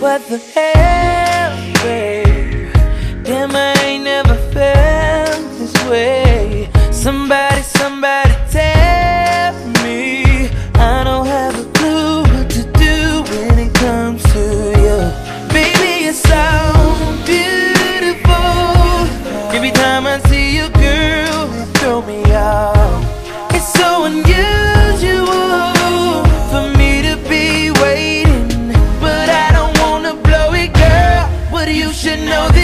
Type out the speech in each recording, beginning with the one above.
What the hell, babe? Damn, I ain't never felt this way. Somebody, somebody, take. know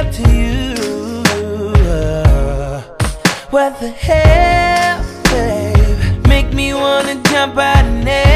up to you. What the hell, babe? Make me wanna jump out of and